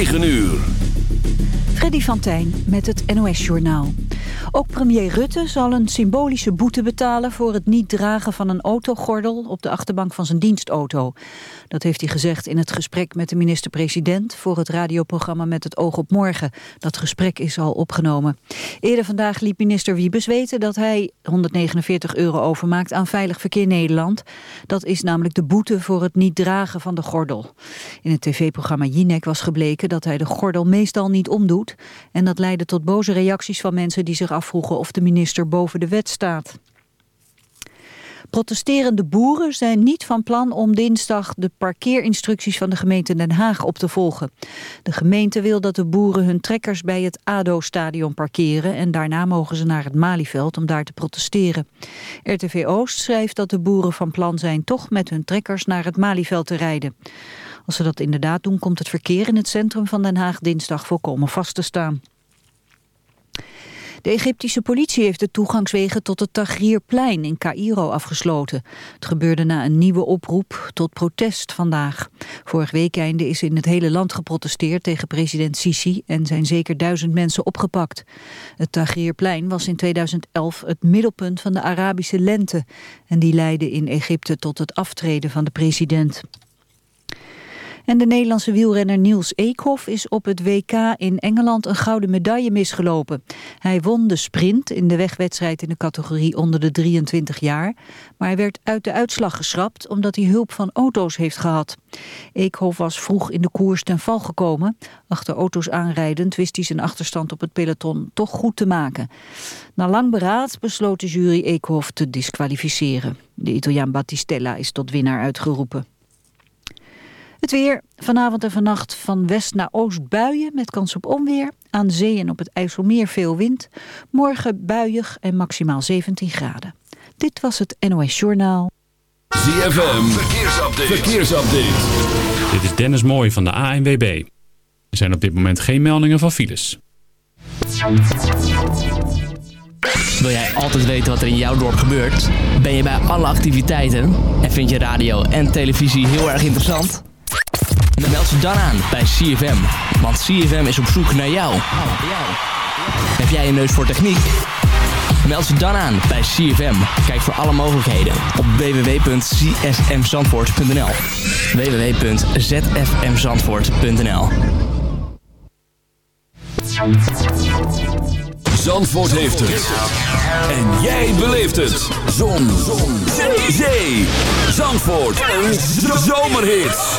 9 uur. Freddy van Tijn met het NOS-journaal. Ook premier Rutte zal een symbolische boete betalen... voor het niet dragen van een autogordel op de achterbank van zijn dienstauto. Dat heeft hij gezegd in het gesprek met de minister-president... voor het radioprogramma Met het oog op morgen. Dat gesprek is al opgenomen. Eerder vandaag liet minister Wiebes weten... dat hij 149 euro overmaakt aan Veilig Verkeer Nederland. Dat is namelijk de boete voor het niet dragen van de gordel. In het tv-programma Jinek was gebleken dat hij de gordel meestal niet omdoet... en dat leidde tot boze reacties van mensen die zich afvroegen of de minister boven de wet staat. Protesterende boeren zijn niet van plan om dinsdag de parkeerinstructies van de gemeente Den Haag op te volgen. De gemeente wil dat de boeren hun trekkers bij het ADO-stadion parkeren en daarna mogen ze naar het Malieveld om daar te protesteren. RTV Oost schrijft dat de boeren van plan zijn toch met hun trekkers naar het Malieveld te rijden. Als ze dat inderdaad doen, komt het verkeer in het centrum van Den Haag dinsdag volkomen vast te staan. De Egyptische politie heeft de toegangswegen tot het Tahrirplein in Cairo afgesloten. Het gebeurde na een nieuwe oproep tot protest vandaag. Vorig weekende is in het hele land geprotesteerd tegen president Sisi en zijn zeker duizend mensen opgepakt. Het Tahrirplein was in 2011 het middelpunt van de Arabische lente en die leidde in Egypte tot het aftreden van de president. En de Nederlandse wielrenner Niels Eekhoff is op het WK in Engeland een gouden medaille misgelopen. Hij won de sprint in de wegwedstrijd in de categorie onder de 23 jaar. Maar hij werd uit de uitslag geschrapt omdat hij hulp van auto's heeft gehad. Eekhoff was vroeg in de koers ten val gekomen. Achter auto's aanrijdend wist hij zijn achterstand op het peloton toch goed te maken. Na lang beraad besloot de jury Eekhoff te disqualificeren. De Italiaan Battistella is tot winnaar uitgeroepen. Het weer. Vanavond en vannacht van west naar oost buien met kans op onweer. Aan zee en op het IJsselmeer veel wind. Morgen buiig en maximaal 17 graden. Dit was het NOS Journaal. ZFM. Verkeersupdate. Verkeersupdate. Dit is Dennis Mooij van de ANWB. Er zijn op dit moment geen meldingen van files. Wil jij altijd weten wat er in jouw dorp gebeurt? Ben je bij alle activiteiten? En vind je radio en televisie heel erg interessant? Meld ze dan aan bij CFM. Want CFM is op zoek naar jou. Heb jij een neus voor techniek? Meld ze dan aan bij CFM. Kijk voor alle mogelijkheden op www.csmzandvoort.nl www.zfmzandvoort.nl Zandvoort heeft het. En jij beleeft het. Zon. Zon. Zee. Zandvoort. Een zomerhit.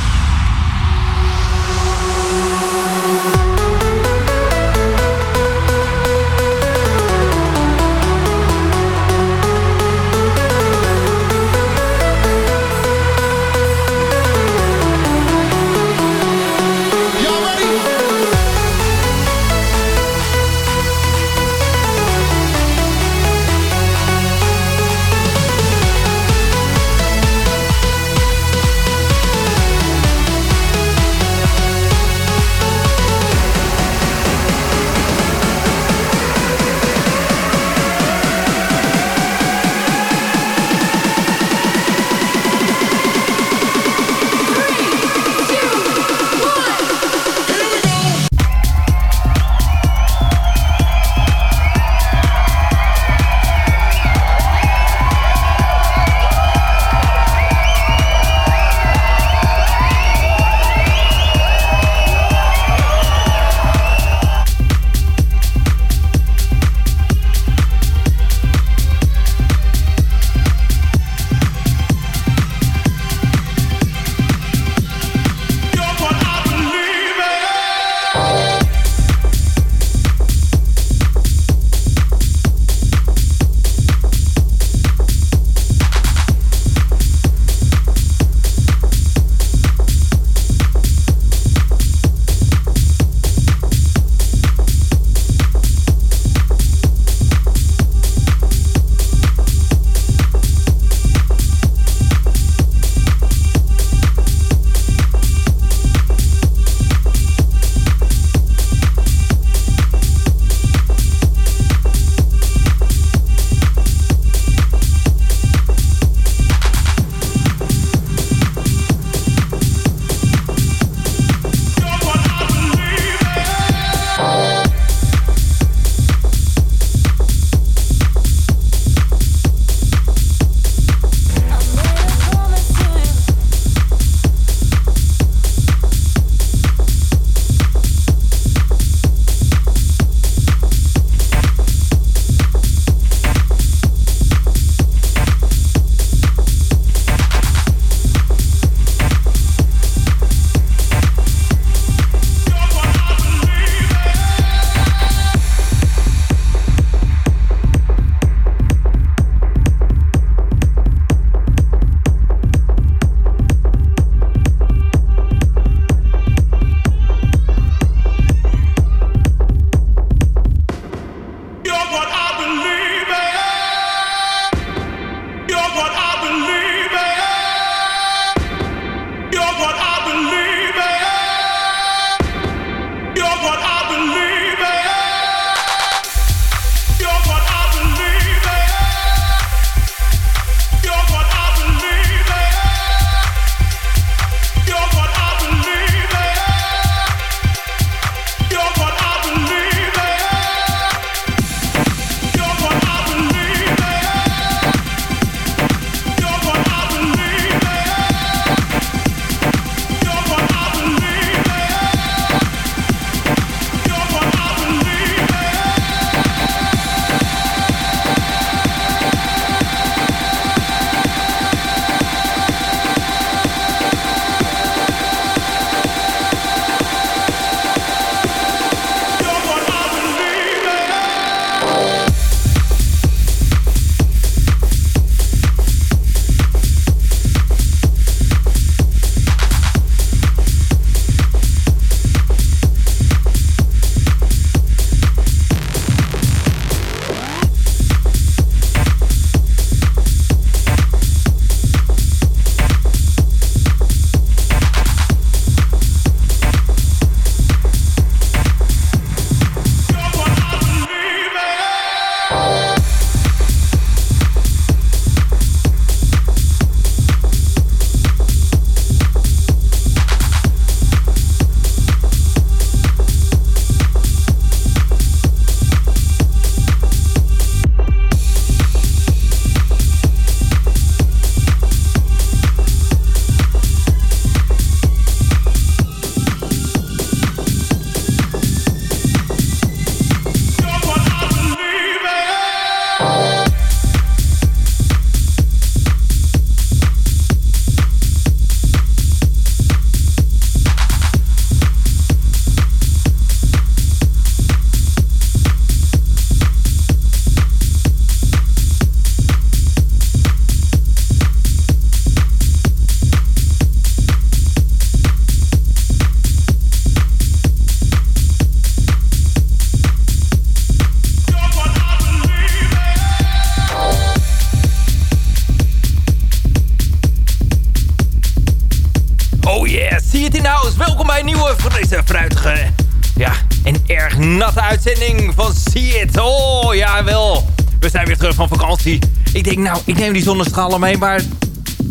Denk, nou, ik neem die zonnestralen mee, maar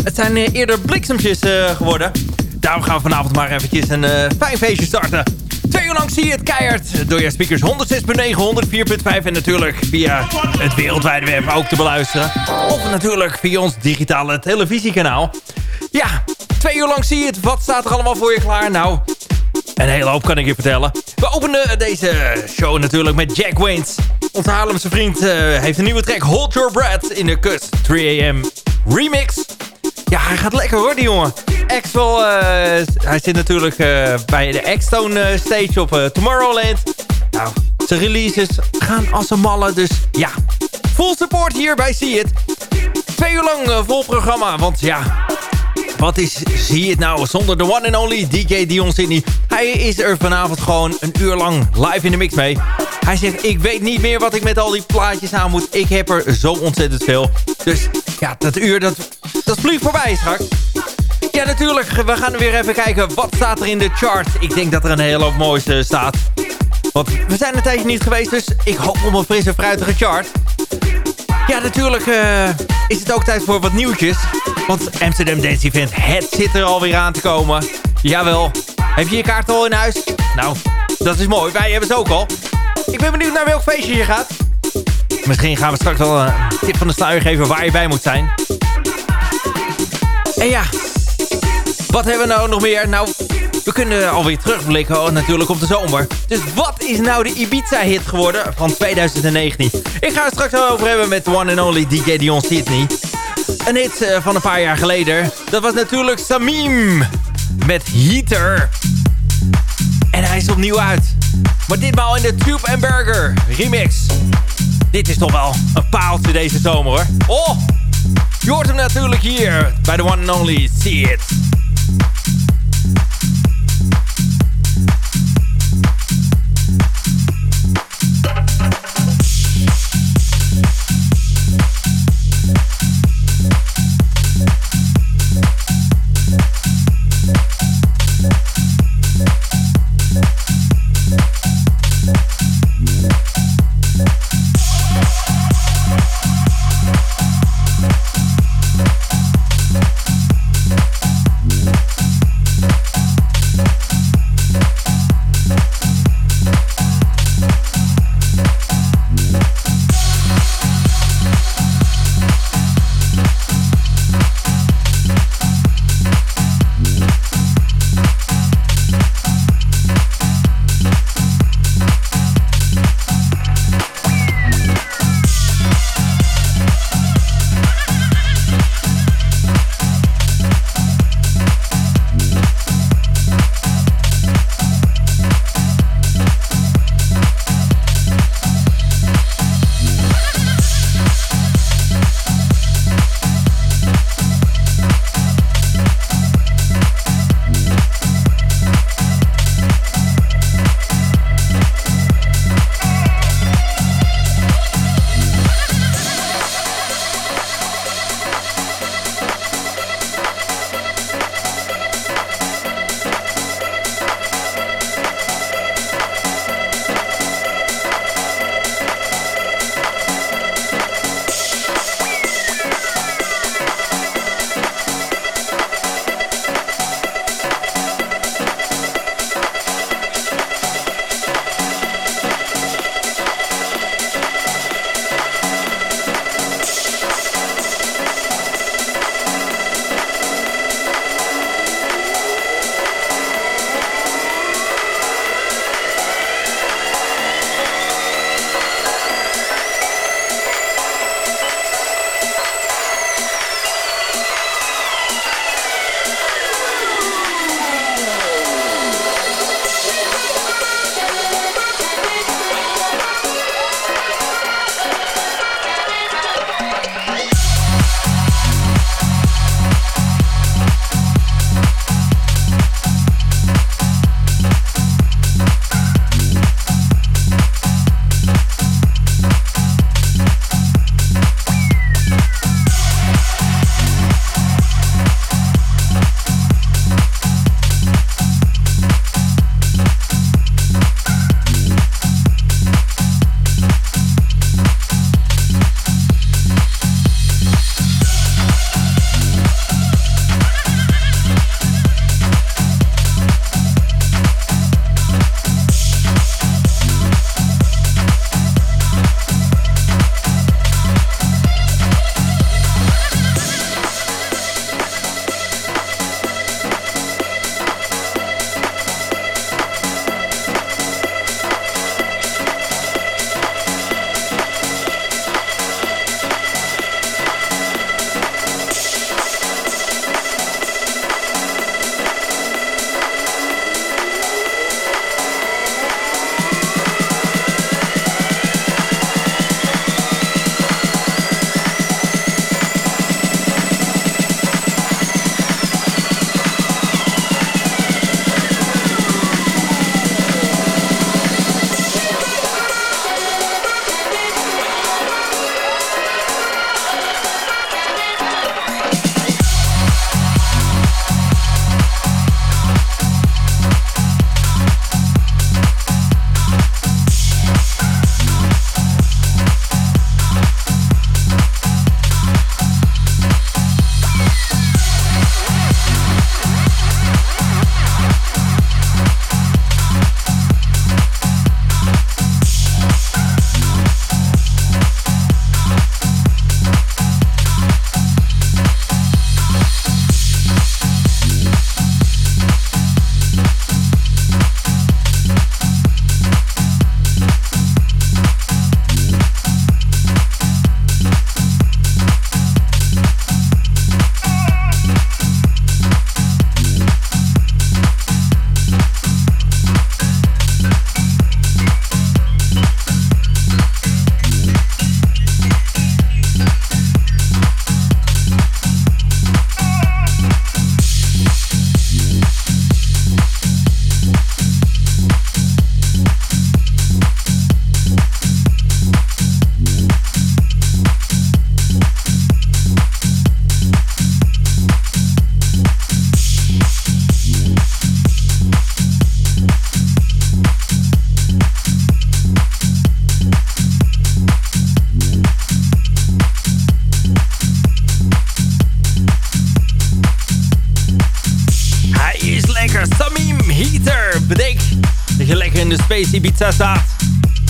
het zijn eh, eerder bliksemtjes uh, geworden. Daarom gaan we vanavond maar eventjes een uh, fijn feestje starten. Twee uur lang zie je het keihard door je speakers 106.9, 104.5 en natuurlijk via het wereldwijde web ook te beluisteren. Of natuurlijk via ons digitale televisiekanaal. Ja, twee uur lang zie je het. Wat staat er allemaal voor je klaar? Nou, een hele hoop kan ik je vertellen. We openen deze show natuurlijk met Jack Waynes. Onze Haarlemse vriend uh, heeft een nieuwe track Hold Your Breath in de Kust 3am remix. Ja, hij gaat lekker hoor, die jongen. Axel, uh, hij zit natuurlijk uh, bij de X-Stone stage op Tomorrowland. Nou, zijn releases gaan als een malle, dus ja. Full support hier bij See It. Twee uur lang vol programma, want ja... Wat is, je het nou, zonder de one and only DJ Dion Sydney. Hij is er vanavond gewoon een uur lang live in de mix mee. Hij zegt, ik weet niet meer wat ik met al die plaatjes aan moet. Ik heb er zo ontzettend veel. Dus ja, dat uur, dat, dat vliegt voorbij straks. Ja, natuurlijk. We gaan weer even kijken. Wat staat er in de chart? Ik denk dat er een hele hoop moois uh, staat. Want we zijn een tijdje niet geweest, dus ik hoop op een frisse, fruitige chart. Ja, natuurlijk uh, is het ook tijd voor wat nieuwtjes. Want Amsterdam Dance Event, het zit er alweer aan te komen. Jawel. Heb je je kaart al in huis? Nou, dat is mooi. Wij hebben ze ook al. Ik ben benieuwd naar welk feestje je gaat. Misschien gaan we straks wel een tip van de sluier geven waar je bij moet zijn. En ja, wat hebben we nou nog meer? Nou, we kunnen alweer terugblikken oh, natuurlijk op de zomer. Dus wat is nou de Ibiza-hit geworden van 2019? Ik ga het straks over hebben met one and only DJ Dion Sydney. Een hit uh, van een paar jaar geleden. Dat was natuurlijk Samim met Heater. En hij is opnieuw uit. Maar ditmaal in de Tube and Burger remix. Dit is toch wel een paaltje deze zomer hoor. Oh, je hoort hem natuurlijk hier bij de one and only See It.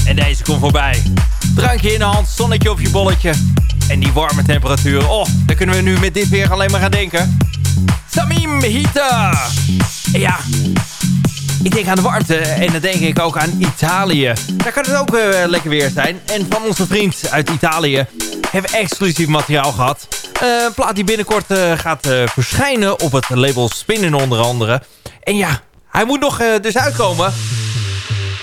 En deze komt voorbij. Drankje in de hand, zonnetje op je bolletje. En die warme temperatuur. Oh, daar kunnen we nu met dit weer alleen maar gaan denken. Samim Hita. Ja, ik denk aan de warmte en dan denk ik ook aan Italië. Daar kan het ook uh, lekker weer zijn. En van onze vriend uit Italië hebben we exclusief materiaal gehad. Uh, een plaat die binnenkort uh, gaat verschijnen op het label Spinnen onder andere. En ja, hij moet nog dus uitkomen.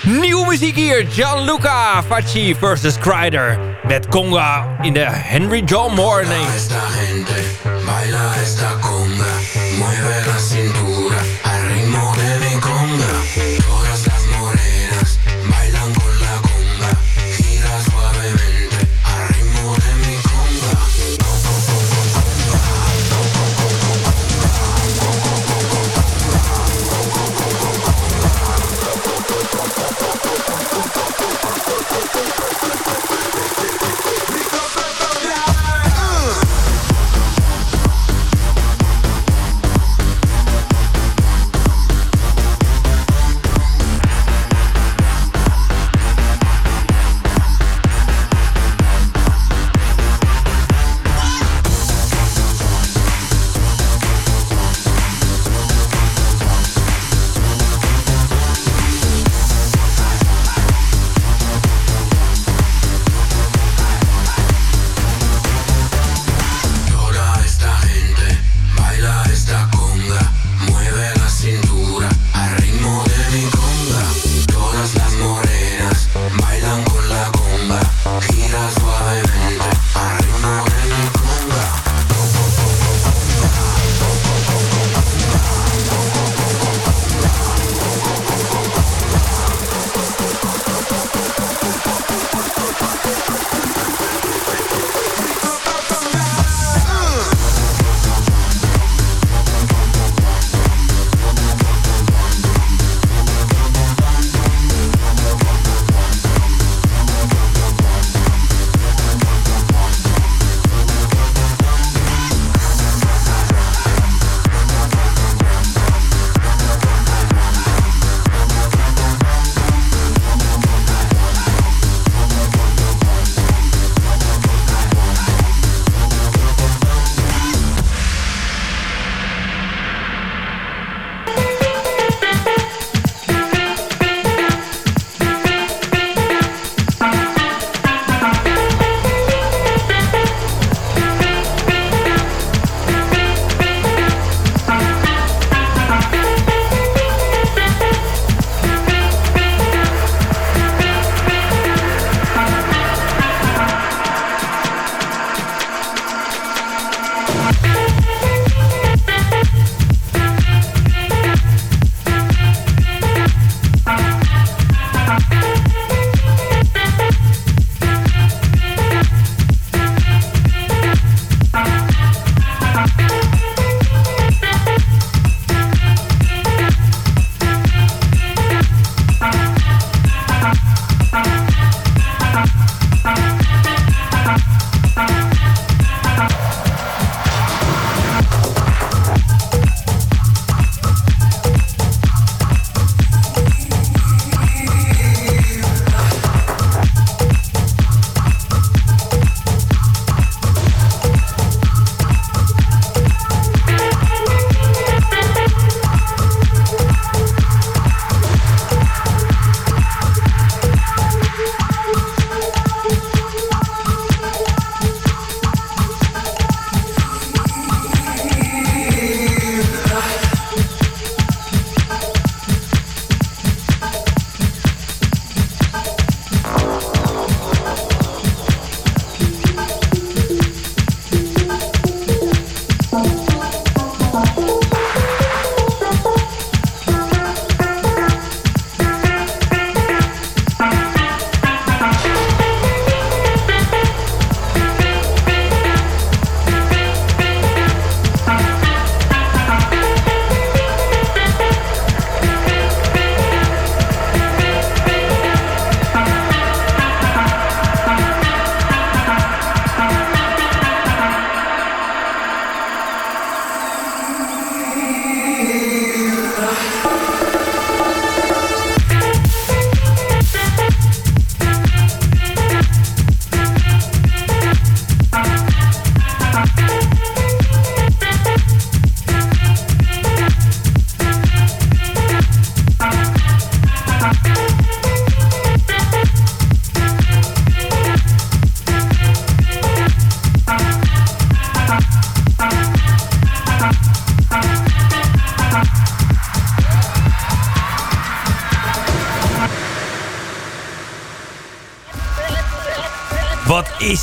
Nieuwe muziek hier. Gianluca Facci versus Crider. Met Conga in de Henry John Morning.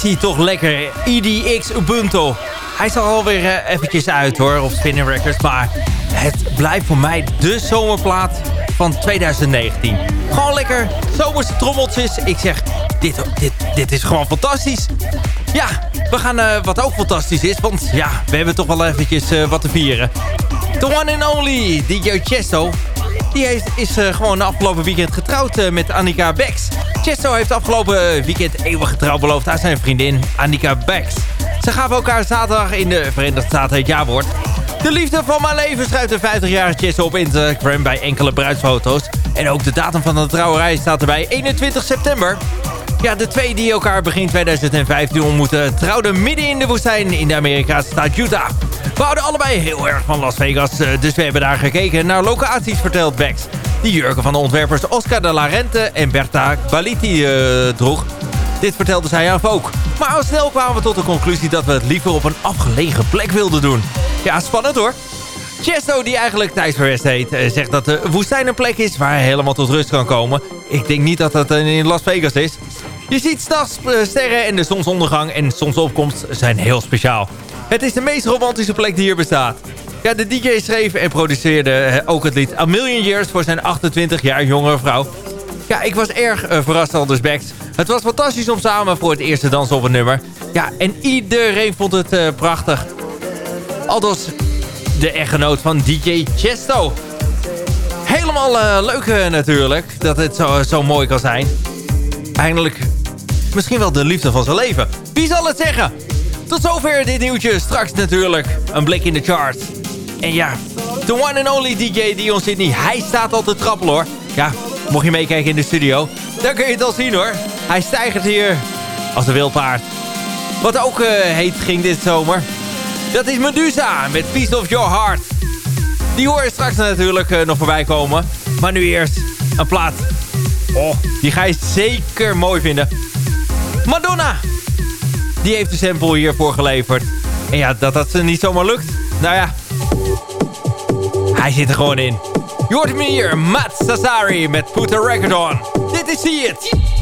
Hij toch lekker. EDX Ubuntu. Hij is al alweer uh, eventjes uit hoor, op Spinning Records. Maar het blijft voor mij de zomerplaat van 2019. Gewoon lekker zomerse trommeltjes. Ik zeg, dit, dit, dit is gewoon fantastisch. Ja, we gaan uh, wat ook fantastisch is. Want ja, we hebben toch wel eventjes uh, wat te vieren. The one and only DJ Chesto. Die is gewoon afgelopen weekend getrouwd met Annika Bex. Chesto heeft afgelopen weekend eeuwig getrouw beloofd aan zijn vriendin Annika Bex. Ze gaven elkaar zaterdag in de Verenigde Staten het jaarwoord. De liefde van mijn leven schrijft de 50-jarige Chesto op Instagram bij enkele bruidsfoto's. En ook de datum van de trouwerij staat erbij, 21 september. Ja, de twee die elkaar begin 2015 ontmoeten... trouwden midden in de woestijn in de Amerikaanse staat Utah. We houden allebei heel erg van Las Vegas... dus we hebben daar gekeken naar locaties, vertelt Bex. Die jurken van de ontwerpers Oscar de la Rente en Berta Baliti uh, droeg. Dit vertelde zij aan Vogue. Maar al snel kwamen we tot de conclusie dat we het liever op een afgelegen plek wilden doen. Ja, spannend hoor. Chesto, die eigenlijk Thijs Verwest heet, zegt dat de woestijn een plek is waar hij helemaal tot rust kan komen. Ik denk niet dat dat in Las Vegas is. Je ziet s'nachts sterren en de zonsondergang en zonsopkomst zijn heel speciaal. Het is de meest romantische plek die hier bestaat. Ja, de DJ schreef en produceerde ook het lied A Million Years voor zijn 28 jaar jongere vrouw. Ja, ik was erg uh, verrast al dus Bex. Het was fantastisch om samen voor het eerste dansen op een nummer. Ja, en iedereen vond het uh, prachtig. Aldus de echtgenoot van DJ Chesto. Helemaal leuk natuurlijk, dat het zo, zo mooi kan zijn. Eindelijk misschien wel de liefde van zijn leven. Wie zal het zeggen? Tot zover dit nieuwtje. Straks natuurlijk een blik in de charts. En ja, the one and only DJ Dion Sydney. Hij staat al te trappelen hoor. Ja, mocht je meekijken in de studio. Dan kun je het al zien hoor. Hij stijgt hier als een wildpaard. Wat ook uh, heet ging dit zomer. Dat is Medusa met Feast of Your Heart. Die hoor je straks natuurlijk uh, nog voorbij komen. Maar nu eerst een plaat. Oh, die ga je zeker mooi vinden. Madonna. Die heeft de sample hiervoor geleverd. En ja, dat dat ze niet zomaar lukt. Nou ja. Hij zit er gewoon in. Je hoort hem hier. Matt Sassari met Put a Record On. Dit is See It.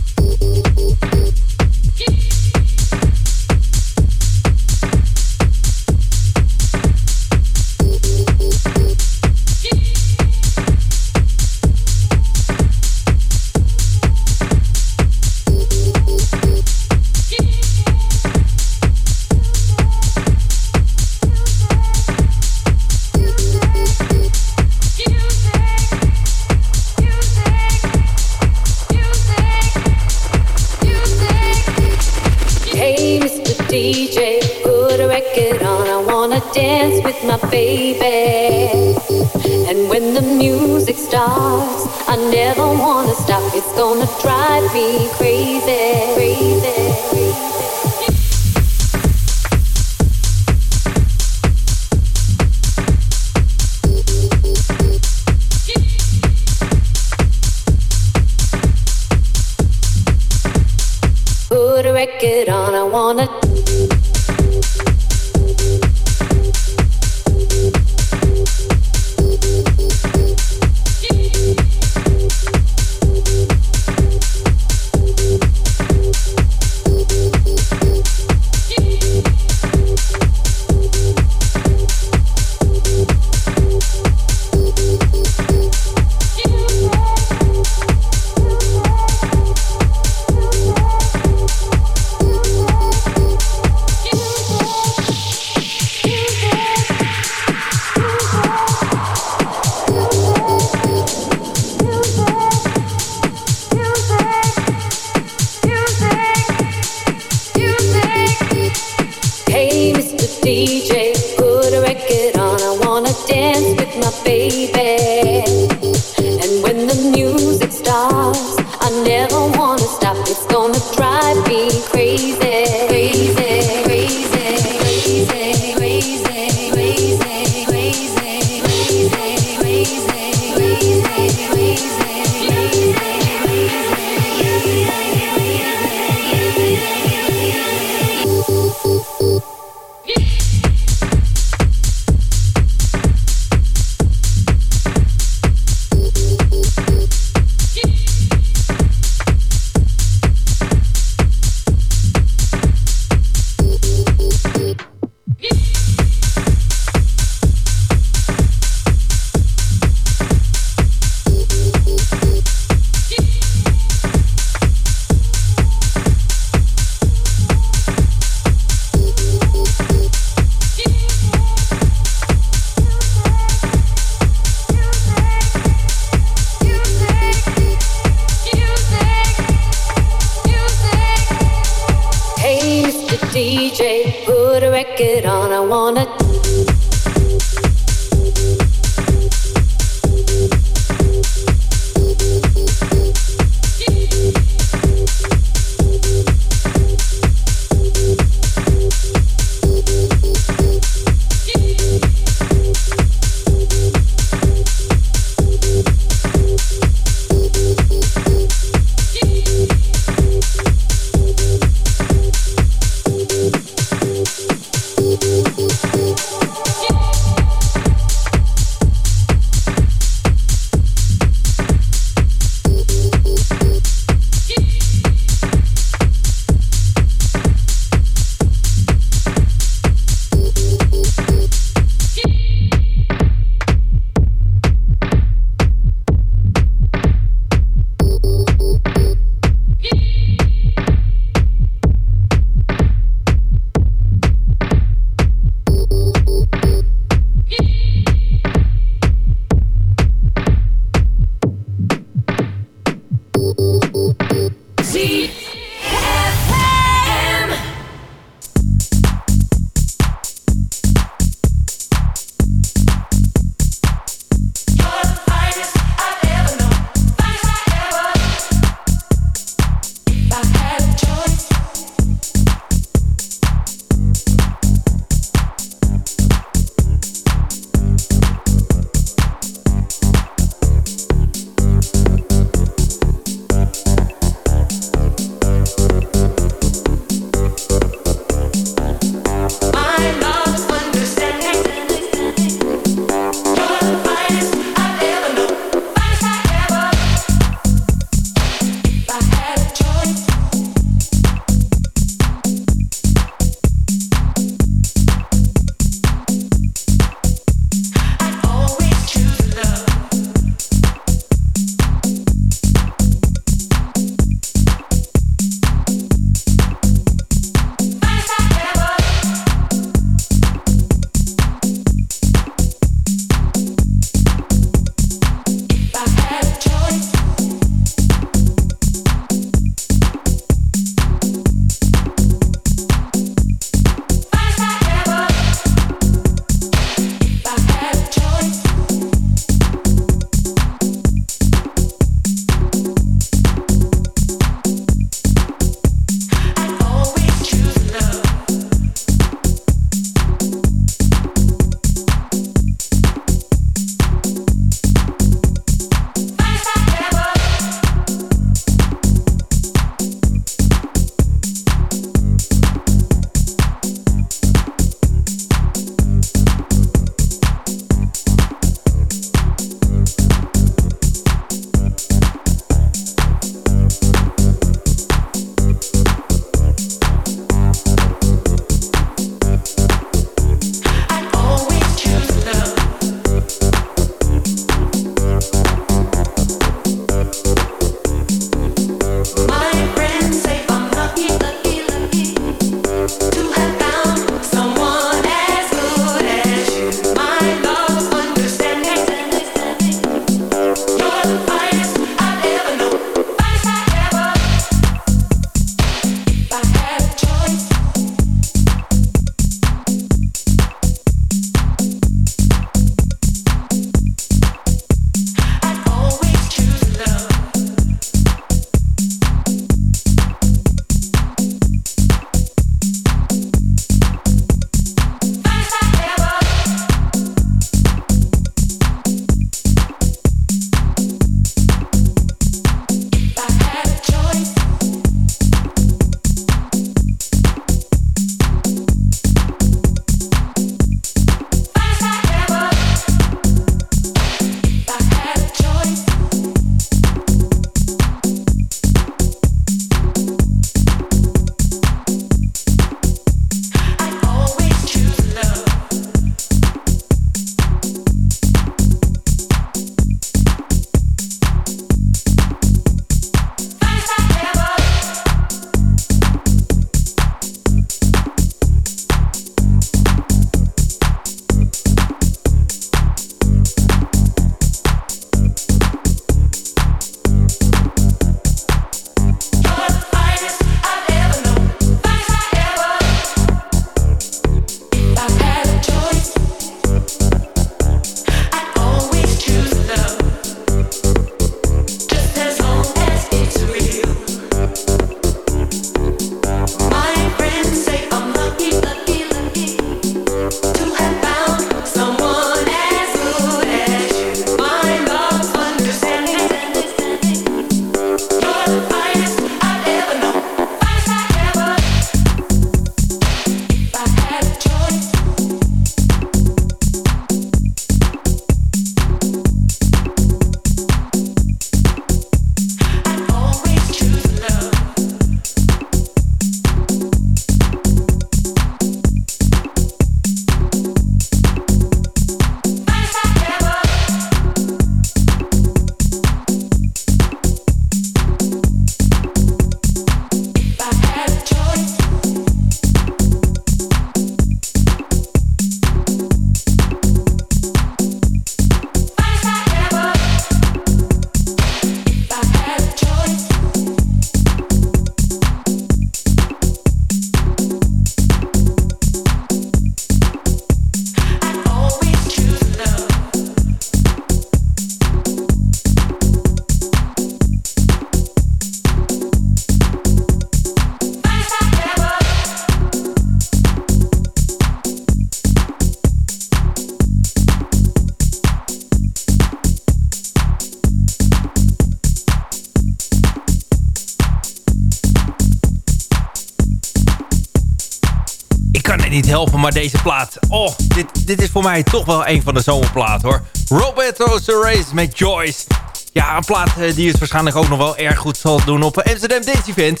Maar deze plaat. Oh, dit, dit is voor mij toch wel een van de zomerplaten hoor. Roberto Ceres met Joyce. Ja, een plaat eh, die het waarschijnlijk ook nog wel erg goed zal doen op Amsterdam Dance Event.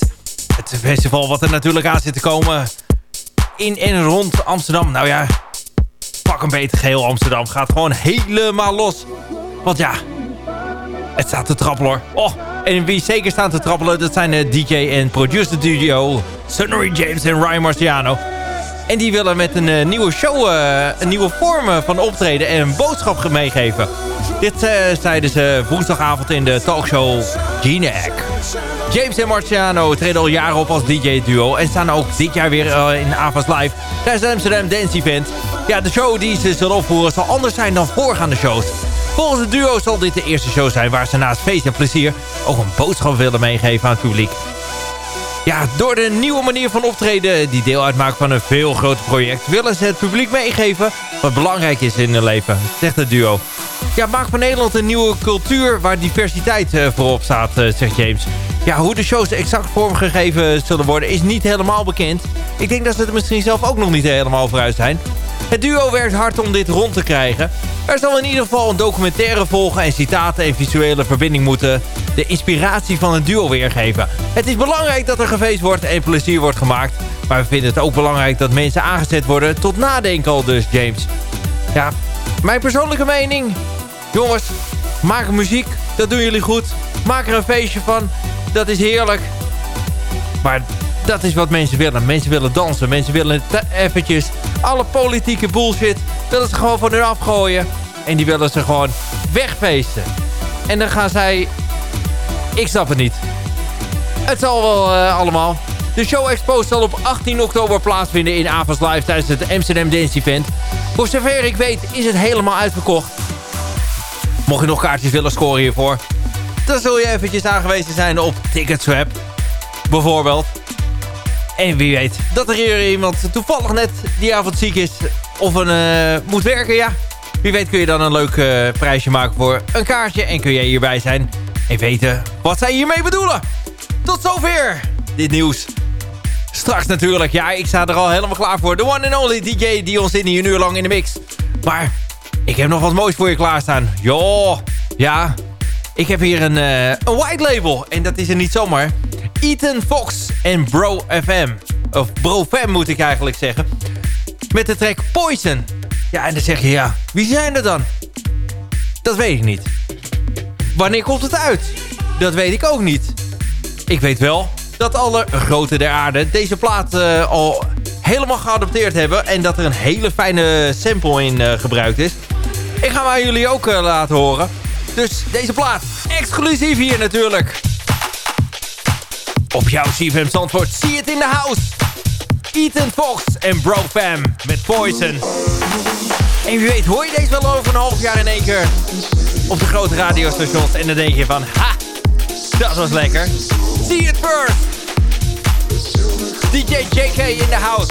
Het festival wat er natuurlijk aan zit te komen in en rond Amsterdam. Nou ja, pak een beter geheel Amsterdam. Gaat gewoon helemaal los. Want ja, het staat te trappelen hoor. Oh, en wie zeker staan te trappelen, dat zijn de DJ en producer duo Sunnery James en Ryan Marciano. En die willen met een uh, nieuwe show, uh, een nieuwe vorm van optreden en een boodschap meegeven. Dit zeiden ze woensdagavond in de talkshow Gene James en Marciano treden al jaren op als DJ-duo... en staan ook dit jaar weer in Avas Live tijdens het Amsterdam Dance Event. Ja, de show die ze zullen opvoeren zal anders zijn dan voorgaande shows. Volgens het duo zal dit de eerste show zijn waar ze naast feest en plezier... ook een boodschap willen meegeven aan het publiek. Ja, door de nieuwe manier van optreden die deel uitmaakt van een veel groter project... willen ze het publiek meegeven wat belangrijk is in hun leven, zegt het duo. Ja, maak van Nederland een nieuwe cultuur waar diversiteit uh, voorop staat, uh, zegt James. Ja, hoe de shows exact vormgegeven zullen worden is niet helemaal bekend. Ik denk dat ze er misschien zelf ook nog niet helemaal vooruit zijn. Het duo werkt hard om dit rond te krijgen. Er zal in ieder geval een documentaire volgen en citaten en visuele verbinding moeten de inspiratie van het duo weergeven. Het is belangrijk dat er gefeest wordt en plezier wordt gemaakt. Maar we vinden het ook belangrijk dat mensen aangezet worden tot nadenken al dus, James. Ja, mijn persoonlijke mening. Jongens, maak muziek. Dat doen jullie goed. Maak er een feestje van. Dat is heerlijk. Maar dat is wat mensen willen. Mensen willen dansen. Mensen willen eventjes alle politieke bullshit... willen ze gewoon van hun afgooien. En die willen ze gewoon wegfeesten. En dan gaan zij... Ik snap het niet. Het zal wel uh, allemaal. De Show Expo zal op 18 oktober plaatsvinden in Avas Live tijdens het Amsterdam Dance Event. Voor zover ik weet is het helemaal uitverkocht. Mocht je nog kaartjes willen scoren hiervoor... dan zul je eventjes aangewezen zijn op Ticketswap. Bijvoorbeeld. En wie weet dat er hier iemand toevallig net die avond ziek is of een, uh, moet werken, ja. Wie weet kun je dan een leuk uh, prijsje maken voor een kaartje en kun jij hierbij zijn en weten wat zij hiermee bedoelen. Tot zover dit nieuws. Straks natuurlijk, ja, ik sta er al helemaal klaar voor. De one and only DJ die ons in hier een uur lang in de mix. Maar ik heb nog wat moois voor je klaarstaan. Jo, ja, ik heb hier een, uh, een white label en dat is er niet zomaar. Ethan Fox en Bro FM. Of Bro Fam moet ik eigenlijk zeggen. Met de track Poison. Ja, en dan zeg je ja, wie zijn er dan? Dat weet ik niet. Wanneer komt het uit? Dat weet ik ook niet. Ik weet wel dat alle grote der aarde deze plaat uh, al helemaal geadopteerd hebben. En dat er een hele fijne sample in uh, gebruikt is. Ik ga maar jullie ook uh, laten horen. Dus deze plaat, exclusief hier natuurlijk. Op jouw CFM Zandvoort, see it in the house. Ethan Fox en Bro Fam met Poison. En wie weet hoor je deze wel over een half jaar in één keer op de grote radiostations. En dan denk je van, ha, dat was lekker. See it first. DJ JK in the house.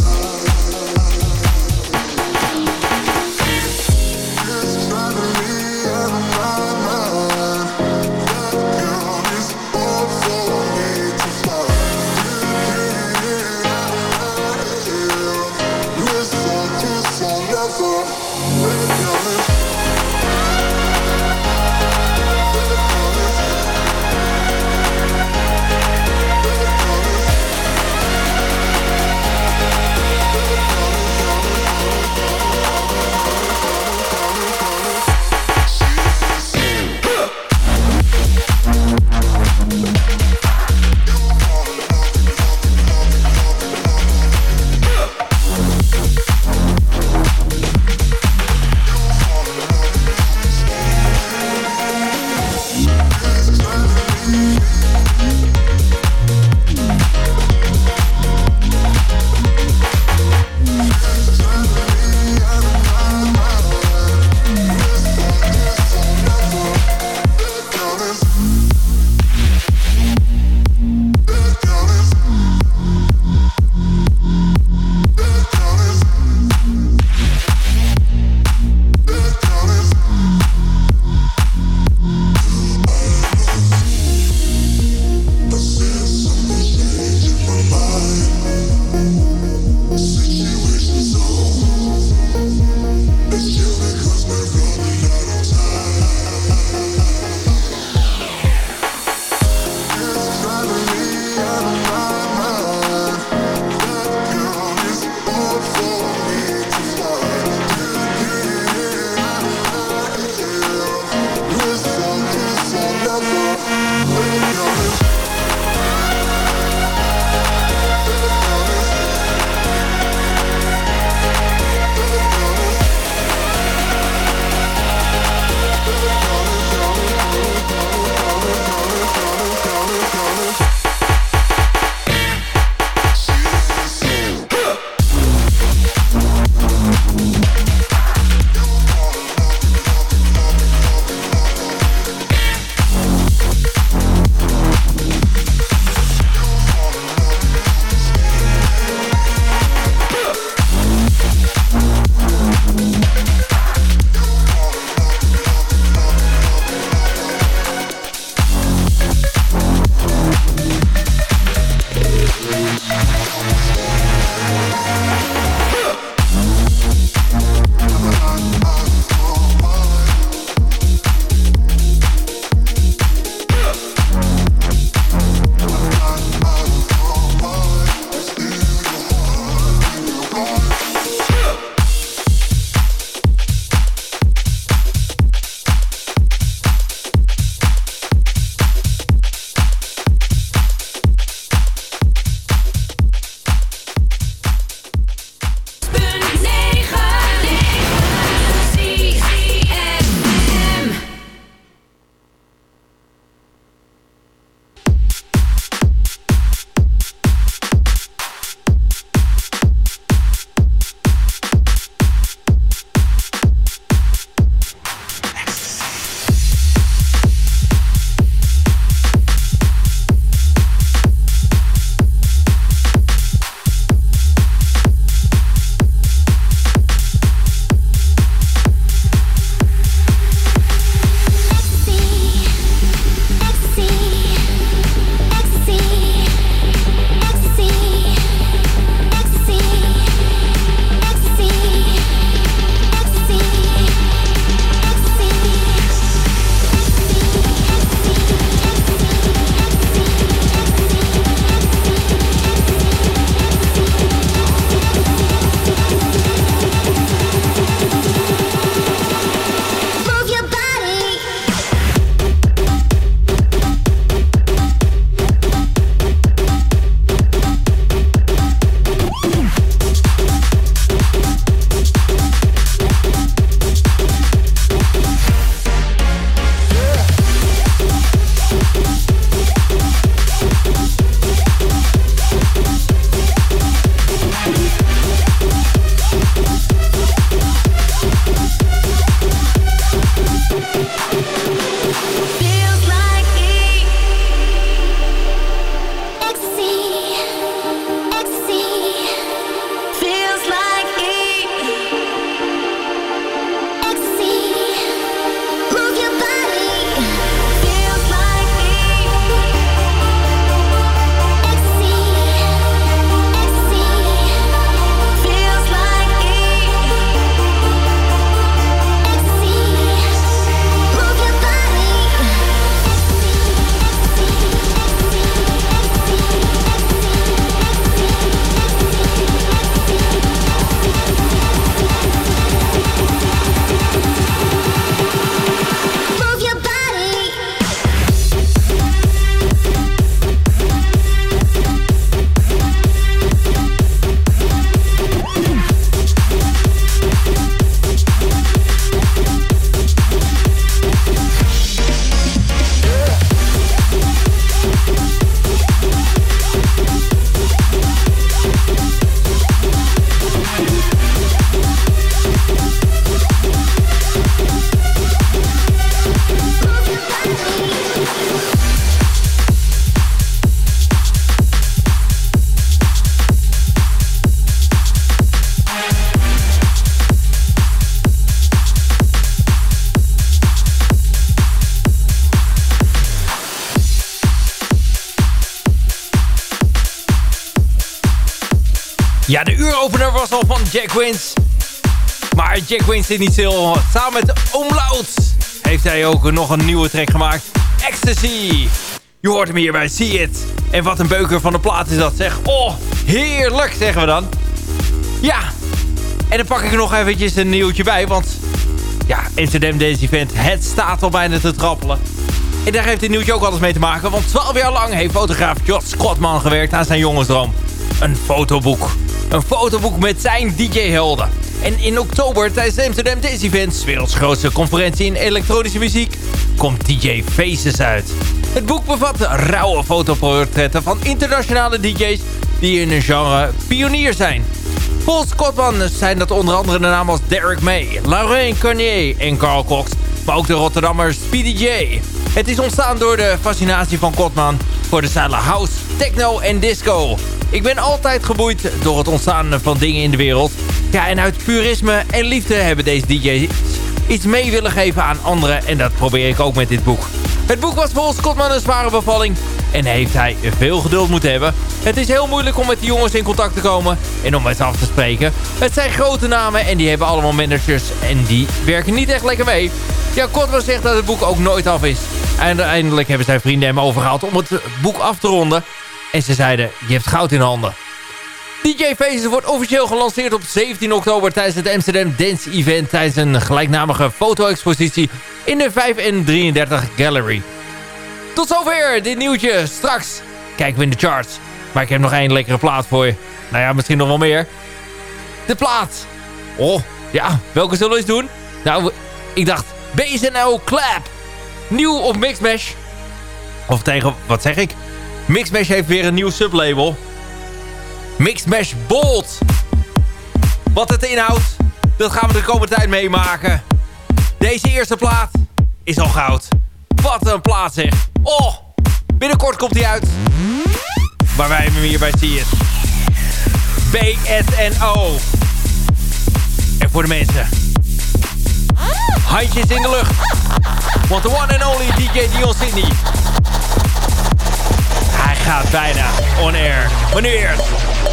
Jack Wins. Maar Jack Wins zit niet stil. Samen met Omlaut heeft hij ook nog een nieuwe track gemaakt. Ecstasy. Je hoort hem hier bij See It. En wat een beuker van de plaat is dat zeg. Oh, heerlijk zeggen we dan. Ja. En dan pak ik er nog eventjes een nieuwtje bij. Want ja, Amsterdam Dance Event, het staat al bijna te trappelen. En daar heeft dit nieuwtje ook alles mee te maken. Want 12 jaar lang heeft fotograaf Josh Scottman gewerkt aan zijn jongensdroom. Een fotoboek. Een fotoboek met zijn DJ-helden. En in oktober tijdens de Amsterdam Dance Event, werelds grootste conferentie in elektronische muziek, komt DJ Faces uit. Het boek bevat rauwe fotoportretten van internationale DJ's die in een genre pionier zijn. Volgens Scottman zijn dat onder andere de namen als Derek May, Laurent Carnier en Carl Cox, maar ook de Rotterdammer Speedy J. Het is ontstaan door de fascinatie van Kotman voor de stijlen house, techno en disco. Ik ben altijd geboeid door het ontstaan van dingen in de wereld. Ja, en uit purisme en liefde hebben deze DJ's iets mee willen geven aan anderen. En dat probeer ik ook met dit boek. Het boek was volgens Kotman een zware bevalling. En heeft hij veel geduld moeten hebben. Het is heel moeilijk om met die jongens in contact te komen. En om met ze af te spreken. Het zijn grote namen en die hebben allemaal managers. En die werken niet echt lekker mee. Ja, Kotman zegt dat het boek ook nooit af is. En eindelijk hebben zijn vrienden hem overgehaald om het boek af te ronden. En ze zeiden, je hebt goud in handen. DJ Faces wordt officieel gelanceerd op 17 oktober tijdens het Amsterdam Dance Event tijdens een gelijknamige foto-expositie in de 5 en 33 Gallery. Tot zover dit nieuwtje. Straks kijken we in de charts. Maar ik heb nog één lekkere plaat voor je. Nou ja, misschien nog wel meer. De plaat. Oh, ja, welke zullen we eens doen? Nou, ik dacht BSNO Clap. Nieuw op Mixmash. Of tegen, wat zeg ik? Mixmash heeft weer een nieuw sublabel. Mixmash Bold. Wat het inhoudt, dat gaan we de komende tijd meemaken. Deze eerste plaat is al goud. Wat een plaat zeg. Oh, binnenkort komt hij uit. Maar wij hebben hem hierbij zie je BSNO. En voor de mensen. Handjes in de lucht. Want de one and only DJ Dion Sydney. Gaat bijna on air. Eerst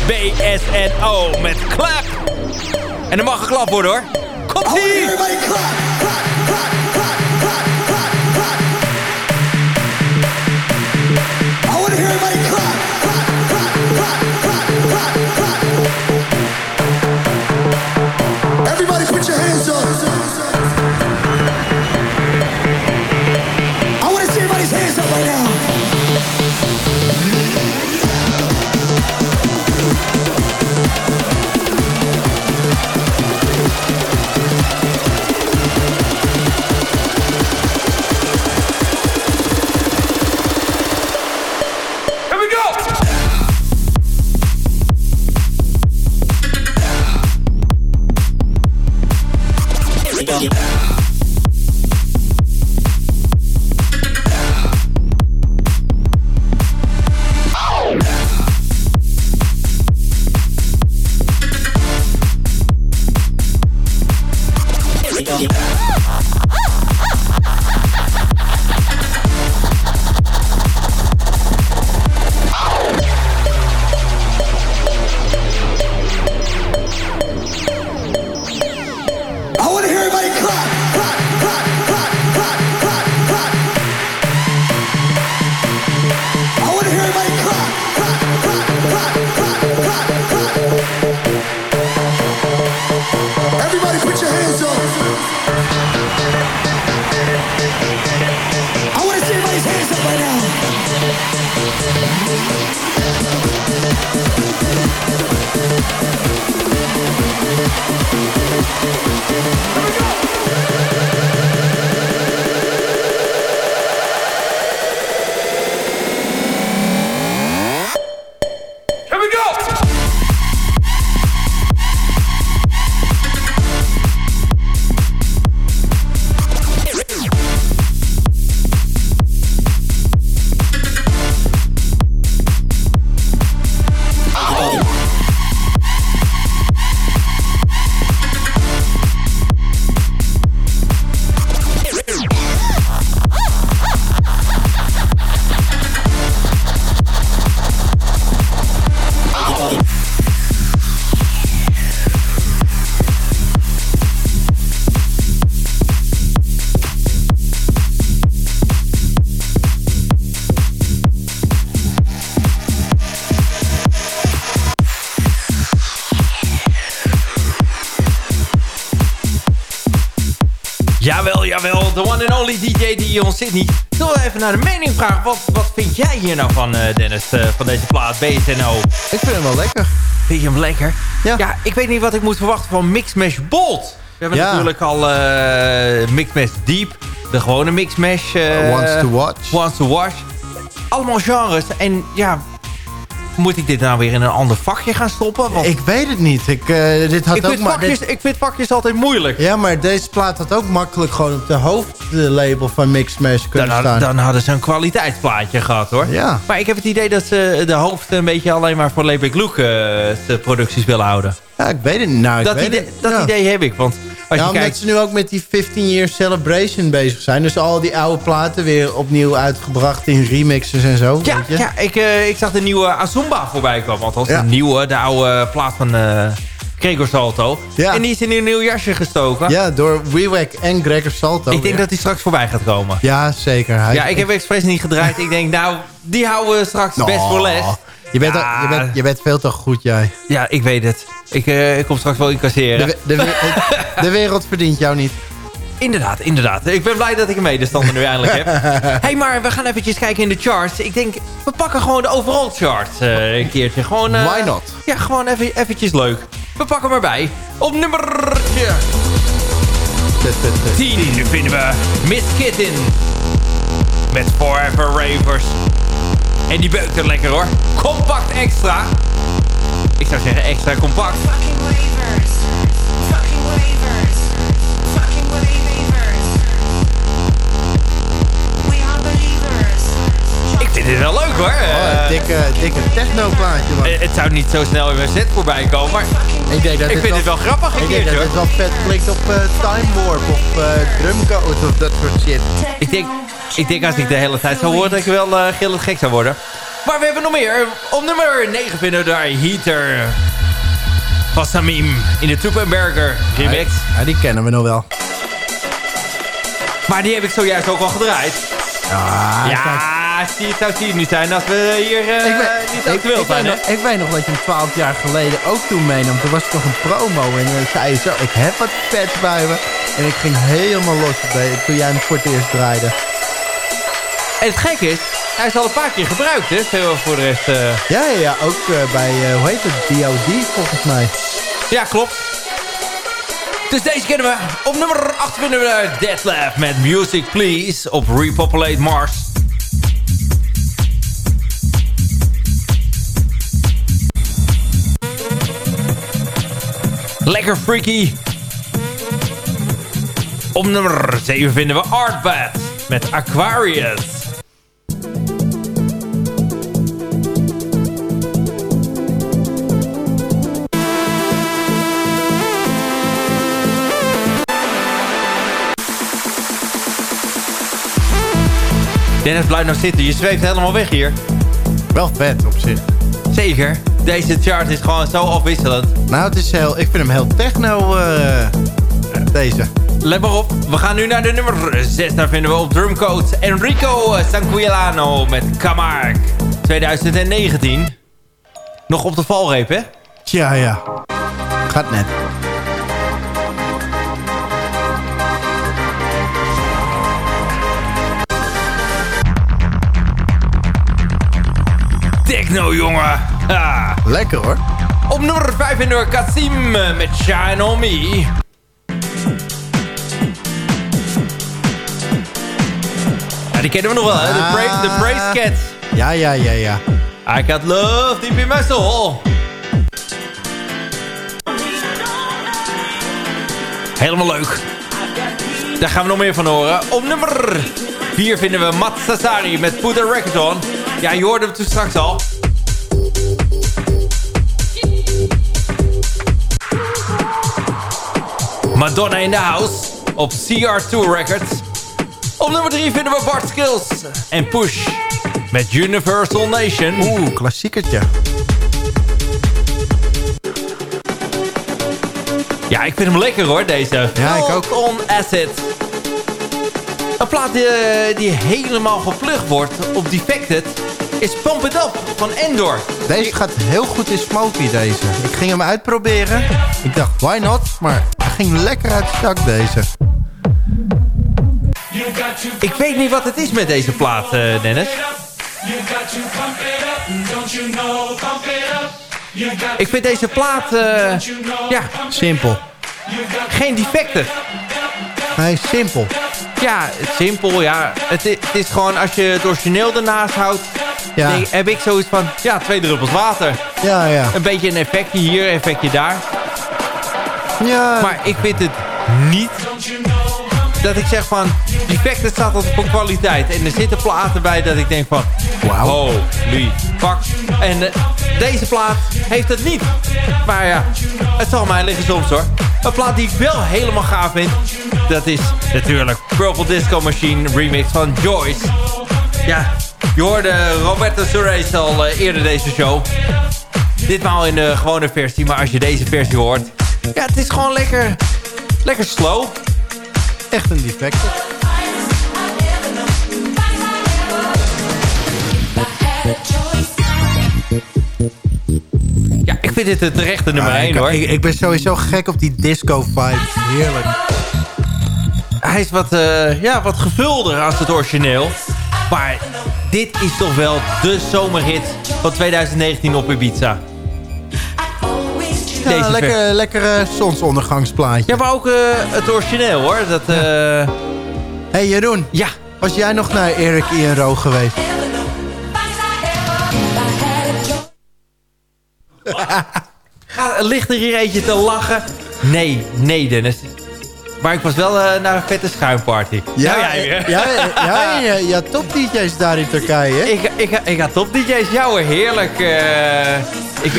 BSNO met Clap. En er mag geklapt worden hoor. Komt-ie! Naar de mening vragen. Wat, wat vind jij hier nou van, eh, Dennis, eh, van deze plaat BSNO? Ik vind hem wel lekker. Vind je hem lekker? Ja. Ja, ik weet niet wat ik moet verwachten van Mixmash Bolt. We hebben Ja. natuurlijk al eh Mixmash Deep, de gewone Mixmash. eh Wants to watch. Wants to Watch. Allemaal genres. En ja, moet ik dit nou weer in een ander vakje gaan stoppen? Want Ik weet het niet. Ik, eh, dit had ik, ook vind maar... vakjes, dit- ik vind vakjes altijd moeilijk. Ja, maar deze plaat had ook makkelijk gewoon op de hoofdlabel van Mix Smash Dan, kunnen staan. dan hadden ze een kwaliteitsplaatje gehad hoor. Ja. Maar ik heb het idee dat ze de hoofd een beetje alleen maar voor Luke eh, de producties willen houden. Ja, ik weet het niet. Nou, ik Dat, weet idee, het. dat ja. idee heb ik. Want als Ja, omdat kijkt... ze nu ook met die 15 year celebration bezig zijn. Dus al die oude platen weer opnieuw uitgebracht in remixes en zo. Ja, weet je? ja ik, eh, ik zag de nieuwe Azumba voorbij komen. Althans, Ja. de nieuwe, de oude plaat van eh Gregor Salto. Ja. En die is in een nieuw jasje gestoken. Ja, door WeWack en Gregor Salto. ik denk dat die straks voorbij gaat komen. Ja, zeker. Hij- Ja, ik heb expres niet gedraaid. ik denk, nou, die houden we straks Nou, best voor les. Je bent, Ja. je, bent, je bent veel te goed, jij. Ja, ik weet het. Ik, eh, ik kom straks wel incasseren. De, de, de, wereld verdient jou niet. Inderdaad, inderdaad. Ik ben blij dat ik een medestander nu eindelijk heb. hey, maar we gaan eventjes kijken in de charts. Ik denk, we pakken gewoon de overall charts eh, een keertje. Gewoon, eh, Why not? Ja, gewoon even, eventjes leuk. We pakken hem erbij. Op nummertje Tut, tut, tut. 10 vinden we Miss Kitten. Met Forever Ravers. En die beukt er lekker hoor. Compact extra. Ik zou zeggen extra compact. Fucking. Fucking. Dit wel leuk hoor. Oh, Eh, een dikke, dikke techno-plaatje, man. eh, het zou niet zo snel in mijn set voorbij komen, maar Ik denk dat ik dit vind het wel grappig een Ik denk dat dit wel vet klinkt op eh, Time Warp of uh, Drumcode of dat soort shit. Ik denk, ik denk als ik de hele tijd zou horen dat ik wel uh, gillend gek zou worden. Maar we hebben nog meer. Op nummer 9 vinden we daar Heater. Van Samim in de Tuppenberger remix. Ja, die kennen we nog wel. Maar die heb ik zojuist ook al gedraaid. Ja, kijk. Ja, zie, het zou zie niet zijn als we hier uh, Ik weet, niet ik, zijn, weet hè? nog, ik weet nog dat je hem 12 jaar geleden ook toen meenam. Toen was het nog een promo en dan zei je zo, ik heb wat vets bij me. En ik ging helemaal los de- toen jij hem voor het eerst draaide. En het gek is, hij is al een paar keer gebruikt, hè? Veel voor de rest. eh. Ja, ja, ja ook eh, bij, eh, hoe heet het, DOD volgens mij. Ja, klopt. Dus deze kennen we. Op nummer 8 vinden we Deadlab met Music Please op Repopulate Mars. Lekker freaky. Op nummer 7 vinden we Artbat met Aquarius. Dennis, blijf nou zitten. Je zweeft helemaal weg hier. Wel vet op zich. Zeker. Deze chart is gewoon zo afwisselend. Nou, het is heel, ik vind hem heel techno, eh, deze. Let maar op. We gaan nu naar de nummer 6. Daar vinden we op drumcode Enrico Sanquilano met Camargue 2019. Nog op de valreep, hè? Tja, ja. Gaat net. Techno, jongen. Ha. Lekker hoor. Op nummer 5 vinden we Kasim met Shine On Me. Ja, die kennen we nog wel, hè? De, Ah. Bra de Brace Cats. Ja, ja, ja, ja. I got love deep in my soul. Helemaal leuk. Daar gaan we nog meer van horen. Op nummer 4 vinden we Matt Sassari met Put a Record On. Ja, je hoorde toen straks al. Madonna in the House op CR2 Records. Op nummer 3 vinden we Bart Skills en Push met Universal Nation. Oeh, klassiekertje. Ja, ik vind hem lekker hoor, deze. Ja, ik ook. On Acid. Een plaat die, eh, die helemaal geplukt wordt op Defected is Pump It Up van Endor. Deze gaat heel goed in Smoky, deze. Ik ging hem uitproberen. Ik dacht, why not? Maar ging lekker uit de zak, deze. Ik weet niet wat het is met deze plaat, eh, Dennis. Ik vind deze plaat, eh, ja, Simpel. geen defecten. Hij is simpel. Ja, simpel, ja. Het is, het is gewoon, als je het origineel ernaast houdt... Ja. heb ik zoiets van, ja, twee druppels water. Ja, ja. Een beetje een effectje hier, effectje daar. Ja, Maar ik vind het niet dat ik zeg van... Het staat altijd voor kwaliteit. En er zitten platen bij dat ik denk van... Wauw. Holy fuck. En eh, deze plaat heeft het niet. Maar ja, het zal mij liggen soms hoor. Een plaat die ik wel helemaal gaaf vind... Dat is natuurlijk Purple Disco Machine remix van Joyce. Ja, je hoorde Roberto Suarez al eh, eerder deze show. Ditmaal in de gewone versie, maar als je deze versie hoort... Ja, het is gewoon lekker, lekker slow. echt een defect. Ja, ik vind dit het terechte nummer Ah, 1 ik, hoor. Ik, ik ben sowieso gek op die disco vibes. Heerlijk. Hij is wat, eh, ja, wat gevulder als het origineel. Maar dit is toch wel de zomerhit van 2019 op Ibiza. Ja, Deze lekker, lekker zonsondergangsplaatje. Ja, maar ook eh, het origineel hoor. Dat, eh, ja. hey Jeroen, was jij nog naar Erik INRO geweest? Ga- ligt er hier eentje te lachen? Nee, nee Dennis. Maar ik was wel eh, naar een vette schuimparty. Nou, jij weer. ja, ja, ja, ja, top DJ's daar in Turkije. hè? Ik, ik, ik had top DJ's. Ja hoor, heerlijk. ik,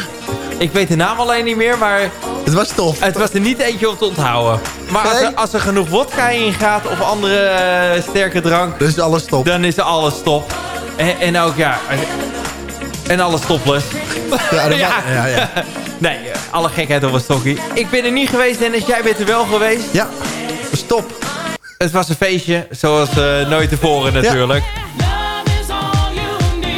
ik weet de naam alleen niet meer, maar Het was tof. het was er niet eentje om te onthouden. Maar als er, als er genoeg vodka in gaat of andere eh, sterke drank, Dus alles top. dan is er alles top. En, en ook ja, en alles topless. Ja, Ja. ja, ja. Nee, alle gekheid op een stokkie. Ik ben er niet geweest, Dennis. Jij bent er wel geweest. ja, dat is top. Het was een feestje, zoals eh, nooit tevoren natuurlijk.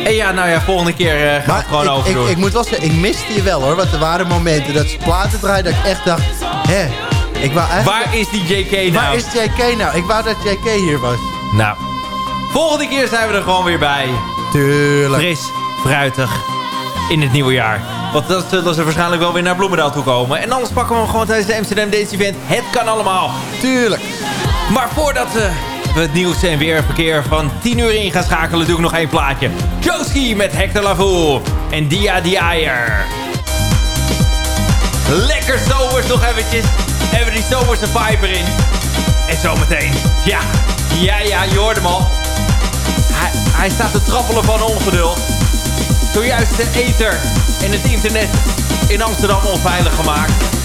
En ja, nou ja, volgende keer eh, gaan we het gewoon ik, over ik, ik moet wel zeggen, ik miste je wel hoor. Want er waren momenten dat ze platen draaiden dat ik echt dacht... Hè, ik wou eigenlijk... Waar is die JK nou? Waar is JK nou? Ik wou dat JK hier was. Nou, volgende keer zijn we er gewoon weer bij. Tuurlijk. Fris, fruitig, in het nieuwe jaar. Want dan zullen ze waarschijnlijk wel weer naar Bloemendaal toe komen. En anders pakken we hem gewoon tijdens de Amsterdam Dance Event. Het kan allemaal. Tuurlijk. Maar voordat eh, we het nieuws en weer verkeer van 10 uur in gaan schakelen... doe ik nog één plaatje. Joski met Hector Lavoe en Dia Diayer. Lekker zomers nog eventjes. Hebben die zomerse vibe erin. En zometeen, ja, ja, ja, je hoort hem al. Hij, hij staat te trappelen van ongeduld. Zojuist de ether en het internet in Amsterdam onveilig gemaakt.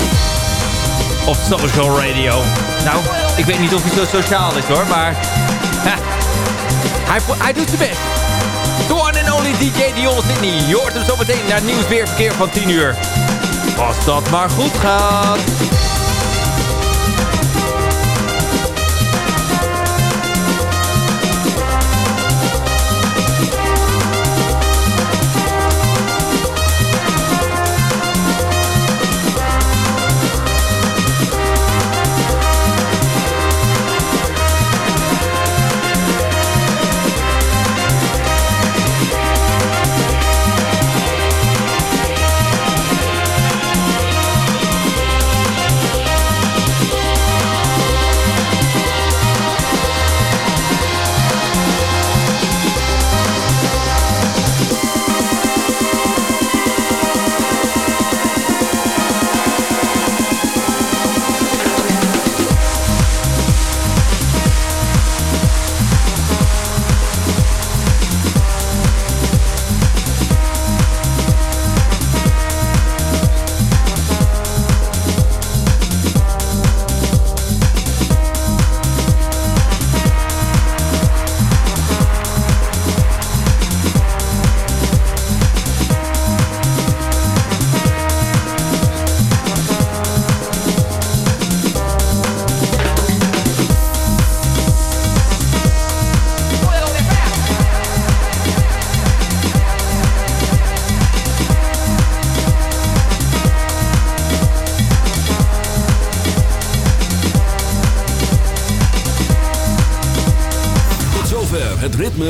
Op social radio. Nou, ik weet niet of hij zo sociaal is hoor, maar... hij, hij doet zijn best. The one and only DJ Dion Sydney. Je hoort hem zo meteen naar nieuws weerverkeer van 10 uur. Als dat maar goed gaat.